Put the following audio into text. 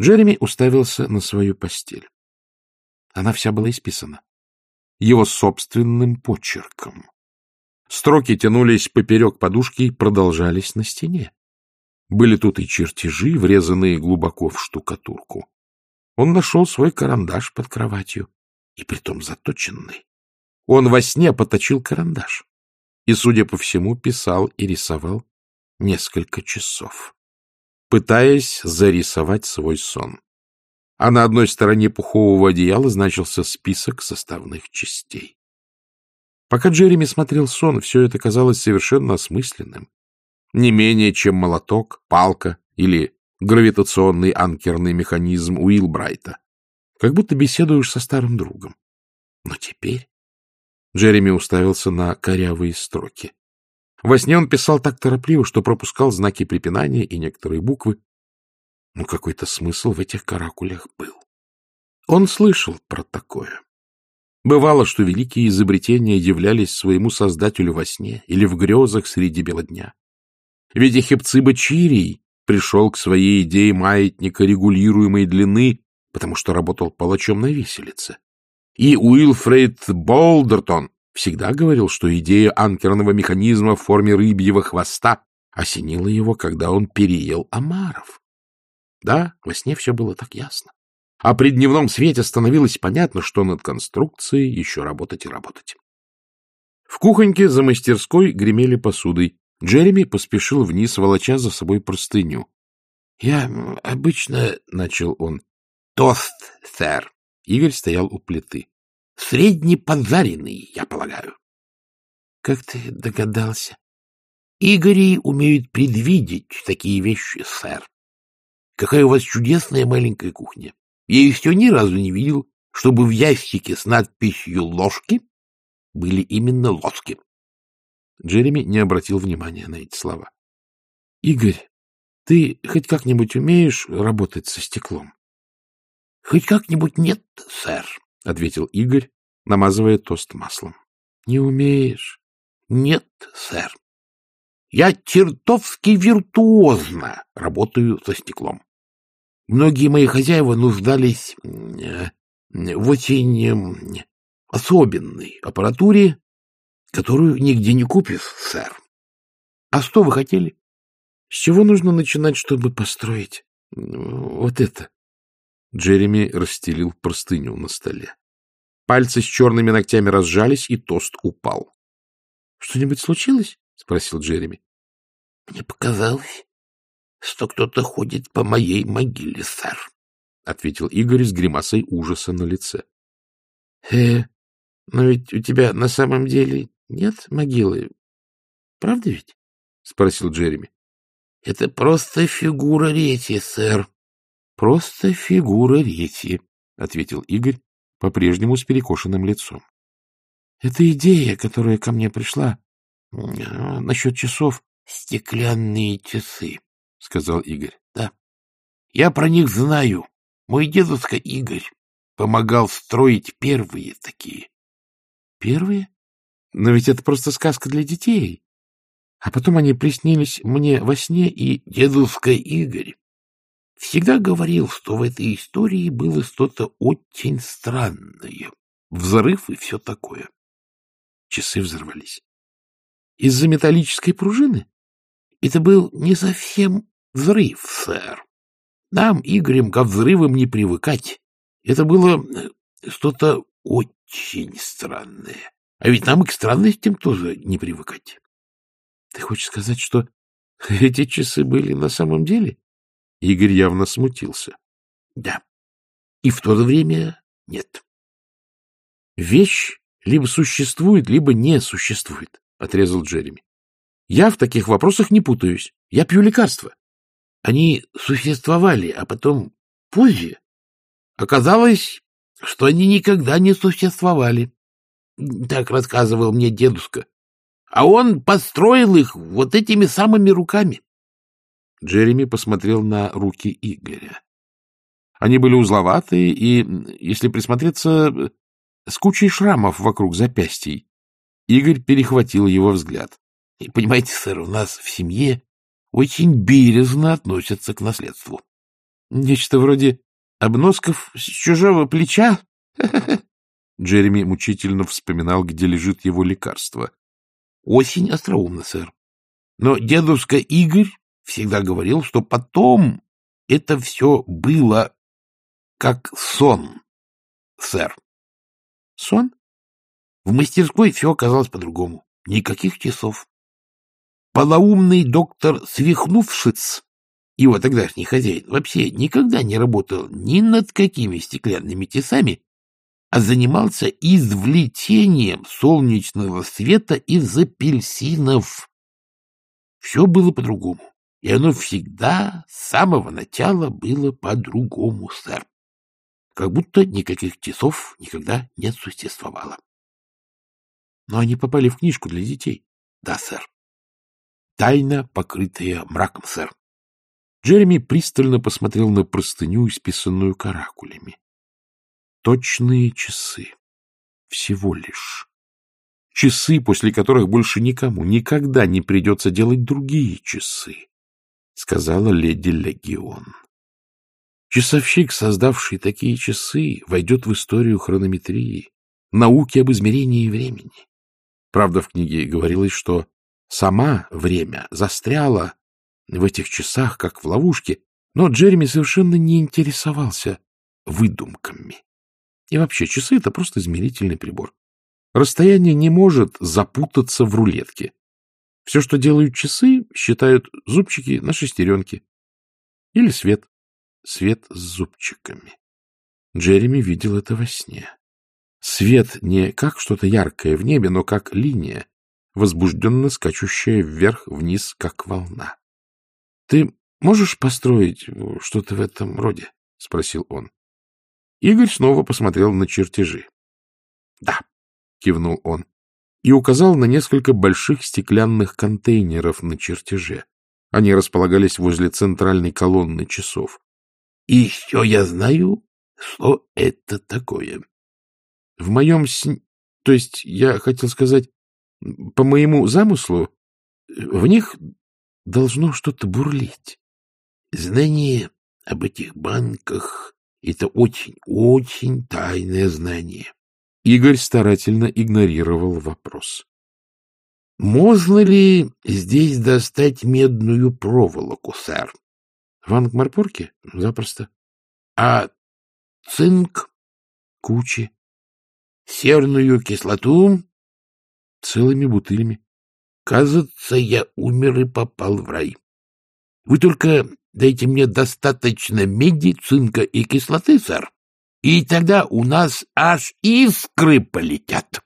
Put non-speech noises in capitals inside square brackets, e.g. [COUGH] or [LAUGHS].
Джереми уставился на свою постель. Она вся была исписана. Его собственным почерком. Строки тянулись поперек подушки и продолжались на стене. Были тут и чертежи, врезанные глубоко в штукатурку. Он нашел свой карандаш под кроватью, и притом заточенный. Он во сне поточил карандаш и, судя по всему, писал и рисовал несколько часов, пытаясь зарисовать свой сон. А на одной стороне пухового одеяла значился список составных частей. Пока Джереми смотрел сон, все это казалось совершенно осмысленным. Не менее, чем молоток, палка или гравитационный анкерный механизм Уилбрайта. Как будто беседуешь со старым другом. Но теперь Джереми уставился на корявые строки. Во сне он писал так торопливо, что пропускал знаки препинания и некоторые буквы. Но какой-то смысл в этих каракулях был. Он слышал про такое. Бывало, что великие изобретения являлись своему создателю во сне или в грезах среди бела дня. Ведь и Хепциба Чирий пришел к своей идее маятника регулируемой длины, потому что работал палачом на виселице. И Уилфред Болдертон всегда говорил, что идея анкерного механизма в форме рыбьего хвоста осенила его, когда он переел омаров. Да, во сне все было так ясно. А при дневном свете становилось понятно, что над конструкцией еще работать и работать. В кухоньке за мастерской гремели посудой. Джереми поспешил вниз, волоча за собой простыню. — Я обычно, — начал он, — тост, сэр. Игорь стоял у плиты. — Среднеподзаренный, я полагаю. — Как ты догадался? — Игори умеют предвидеть такие вещи, сэр. Какая у вас чудесная маленькая кухня. Я еще ни разу не видел, чтобы в ящике с надписью «ложки» были именно ложки. Джереми не обратил внимания на эти слова. — Игорь, ты хоть как-нибудь умеешь работать со стеклом? — Хоть как-нибудь нет, сэр, — ответил Игорь, намазывая тост маслом. — Не умеешь? — Нет, сэр. Я чертовски виртуозно работаю со стеклом. Многие мои хозяева нуждались э, в очень особенной аппаратуре, которую нигде не купишь, сэр. А что вы хотели? С чего нужно начинать, чтобы построить вот это? Джереми расстелил простыню на столе. Пальцы с черными ногтями разжались, и тост упал. — Что-нибудь случилось? — спросил Джереми. — Мне показалось, что кто-то ходит по моей могиле, сэр, — ответил Игорь с гримасой ужаса на лице. — Э, но ведь у тебя на самом деле нет могилы. Правда ведь? — спросил Джереми. — Это просто фигура рети, сэр. — Просто фигура рети, — ответил Игорь, по-прежнему с перекошенным лицом. — Это идея, которая ко мне пришла насчет часов. — Стеклянные часы, — сказал Игорь. — Да. Я про них знаю. Мой дедушка Игорь помогал строить первые такие. — Первые? Но ведь это просто сказка для детей. А потом они приснились мне во сне, и дедушка Игорь всегда говорил, что в этой истории было что-то очень странное. Взрыв и все такое. Часы взорвались. Из-за металлической пружины? Это был не совсем взрыв, сэр. Нам, Игорем, ко взрывам не привыкать. Это было э, что-то очень странное. А ведь нам и к странностям тоже не привыкать. Ты хочешь сказать, что эти часы были на самом деле? Игорь явно смутился. Да. И в то же время нет. Вещь либо существует, либо не существует, отрезал Джереми. Я в таких вопросах не путаюсь. Я пью лекарства. Они существовали, а потом позже оказалось, что они никогда не существовали. Так рассказывал мне дедушка. А он построил их вот этими самыми руками. Джереми посмотрел на руки Игоря. Они были узловатые и, если присмотреться, с кучей шрамов вокруг запястий. Игорь перехватил его взгляд. — Понимаете, сэр, у нас в семье очень бережно относятся к наследству. — Нечто вроде обносков с чужого плеча? [LAUGHS] Джереми мучительно вспоминал, где лежит его лекарство. — Осень остроумна, сэр. Но дедушка Игорь всегда говорил, что потом это все было как сон, сэр. — Сон? В мастерской все оказалось по-другому. Никаких часов. Полоумный доктор Свихнувшиц, его тогдашний хозяин, вообще никогда не работал ни над какими стеклянными часами, а занимался извлечением солнечного света из апельсинов. Все было по-другому, и оно всегда с самого начала было по-другому, сэр. Как будто никаких часов никогда не существовало. Но они попали в книжку для детей. Да, сэр. Тайна, покрытая мраком, сэр. Джереми пристально посмотрел на простыню, исписанную каракулями. Точные часы. Всего лишь. Часы, после которых больше никому никогда не придется делать другие часы, — сказала леди Легион. Часовщик, создавший такие часы, войдет в историю хронометрии, науки об измерении времени. Правда, в книге говорилось, что сама время застряла в этих часах, как в ловушке, но Джереми совершенно не интересовался выдумками. И вообще, часы — это просто измерительный прибор. Расстояние не может запутаться в рулетке. Все, что делают часы, считают зубчики на шестеренке. Или свет. Свет с зубчиками. Джереми видел это во сне. Свет не как что-то яркое в небе, но как линия, возбужденно скачущая вверх-вниз, как волна. — Ты можешь построить что-то в этом роде? — спросил он. Игорь снова посмотрел на чертежи. — Да, — кивнул он и указал на несколько больших стеклянных контейнеров на чертеже. Они располагались возле центральной колонны часов. — И еще я знаю, что это такое. В моем сне... То есть, я хотел сказать, по моему замыслу, в них должно что-то бурлить. Знание об этих банках — это очень-очень тайное знание. Игорь старательно игнорировал вопрос. — Можно ли здесь достать медную проволоку, сэр? — В Ангмарпорке? Запросто. — А цинк? — Кучи серную кислоту целыми бутылями. Кажется, я умер и попал в рай. Вы только дайте мне достаточно меди, цинка и кислоты, сэр, и тогда у нас аж искры полетят.